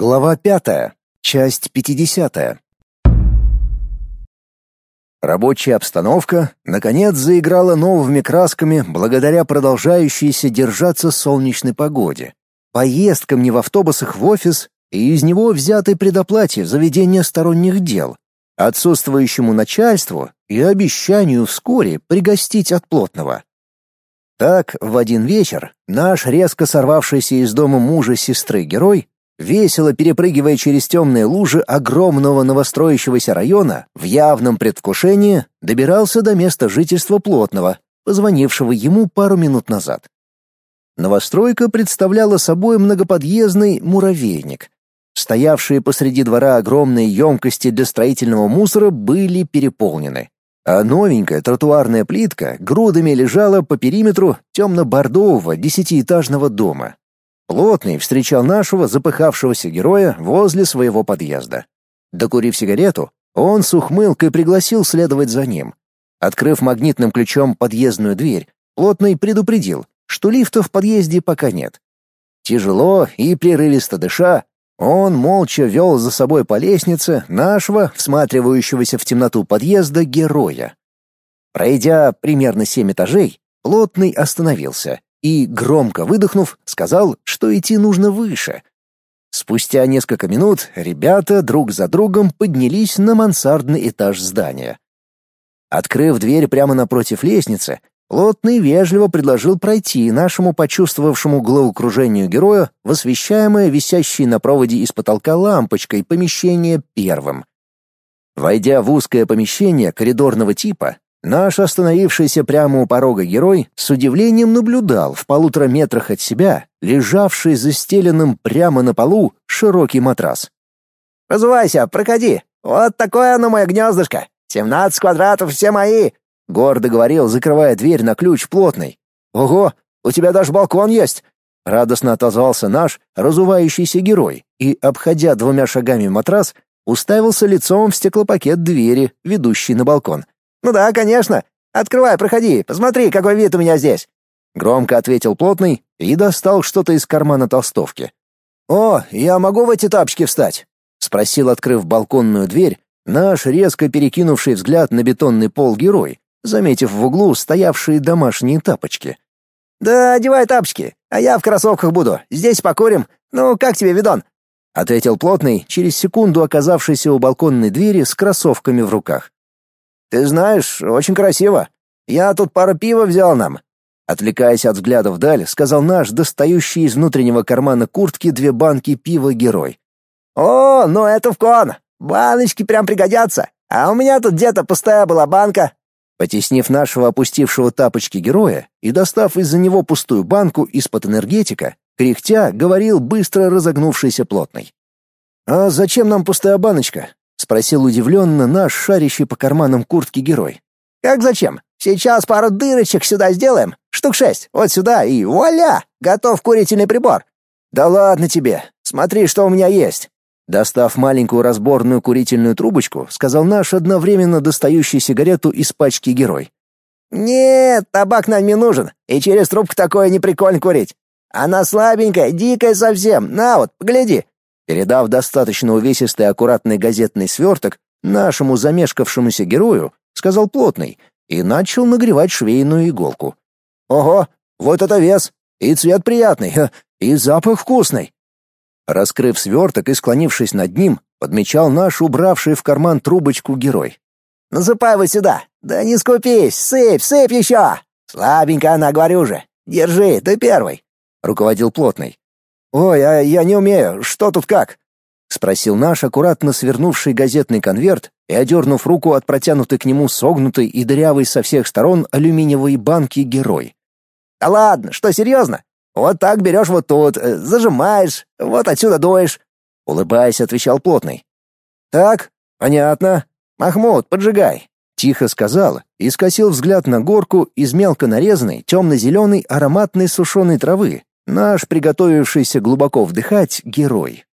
Глава пятая, часть пятидесятая. Рабочая обстановка, наконец, заиграла новыми красками благодаря продолжающейся держаться солнечной погоде, поездкам не в автобусах в офис и из него взятой предоплате за ведение сторонних дел, отсутствующему начальству и обещанию вскоре пригостить от плотного. Так, в один вечер наш резко сорвавшийся из дома мужа сестры герой весело перепрыгивая через темные лужи огромного новостроящегося района, в явном предвкушении добирался до места жительства плотного, позвонившего ему пару минут назад. Новостройка представляла собой многоподъездный муравейник. Стоявшие посреди двора огромные емкости для строительного мусора были переполнены, а новенькая тротуарная плитка грудами лежала по периметру темно-бордового десятиэтажного дома, Плотный встречал нашего запыхавшегося героя возле своего подъезда. Докурив сигарету, он с ухмылкой пригласил следовать за ним. Открыв магнитным ключом подъездную дверь, Плотный предупредил, что лифта в подъезде пока нет. Тяжело и прерывисто дыша, он молча вел за собой по лестнице нашего, всматривающегося в темноту подъезда, героя. Пройдя примерно семь этажей, Плотный остановился и, громко выдохнув, сказал, что идти нужно выше. Спустя несколько минут ребята друг за другом поднялись на мансардный этаж здания. Открыв дверь прямо напротив лестницы, Плотный вежливо предложил пройти нашему почувствовавшему головокружению герою в освещаемое висящей на проводе из потолка лампочкой помещение первым. Войдя в узкое помещение коридорного типа, Наш остановившийся прямо у порога герой с удивлением наблюдал в полутора метрах от себя, лежавший застеленным прямо на полу, широкий матрас. «Разувайся, проходи! Вот такое оно мое гнездышко! Семнадцать квадратов все мои!» — гордо говорил, закрывая дверь на ключ плотный. «Ого, у тебя даже балкон есть!» — радостно отозвался наш разувающийся герой и, обходя двумя шагами матрас, уставился лицом в стеклопакет двери, ведущей на балкон — «Ну да, конечно. Открывай, проходи, посмотри, какой вид у меня здесь!» Громко ответил плотный и достал что-то из кармана толстовки. «О, я могу в эти тапочки встать?» — спросил, открыв балконную дверь, наш резко перекинувший взгляд на бетонный пол герой, заметив в углу стоявшие домашние тапочки. «Да одевай тапочки, а я в кроссовках буду. Здесь покурим. Ну, как тебе, видон?» — ответил плотный, через секунду оказавшийся у балконной двери с кроссовками в руках. Ты знаешь, очень красиво. Я тут пару пива взял нам. Отвлекаясь от взгляда вдаль, сказал наш, достающий из внутреннего кармана куртки две банки пива герой. О, ну это в кон. Баночки прям пригодятся. А у меня тут где-то пустая была банка. Потеснив нашего опустившего тапочки героя и достав из-за него пустую банку из-под энергетика, кряхтя говорил быстро разогнувшийся плотный. «А зачем нам пустая баночка? Спросил удивленно наш шарящий по карманам куртки герой. Как зачем? Сейчас пару дырочек сюда сделаем. Штук шесть. Вот сюда и вуаля! Готов курительный прибор. Да ладно тебе. Смотри, что у меня есть. Достав маленькую разборную курительную трубочку, сказал наш одновременно достающий сигарету из пачки герой. Нет, табак нам не нужен, и через трубку такое не прикольно курить. Она слабенькая, дикая совсем. На вот, погляди. Передав достаточно увесистый аккуратный газетный сверток нашему замешкавшемуся герою, сказал плотный и начал нагревать швейную иголку. «Ого, вот это вес! И цвет приятный, и запах вкусный!» Раскрыв сверток и склонившись над ним, подмечал наш убравший в карман трубочку герой. «Насыпай вот сюда! Да не скупись! Сыпь, сыпь еще! Слабенько она, говорю же! Держи, ты первый!» — руководил плотный. «Ой, а я не умею. Что тут как?» — спросил наш аккуратно свернувший газетный конверт и, одернув руку от протянутой к нему согнутой и дырявой со всех сторон алюминиевой банки герой. «Да ладно, что, серьезно? Вот так берешь вот тут, э, зажимаешь, вот отсюда дуешь», — улыбаясь, отвечал плотный. «Так, понятно. Махмуд, поджигай», — тихо сказал и скосил взгляд на горку из мелко нарезанной темно-зеленой ароматной сушеной травы, Наш, приготовившийся глубоко вдыхать, герой.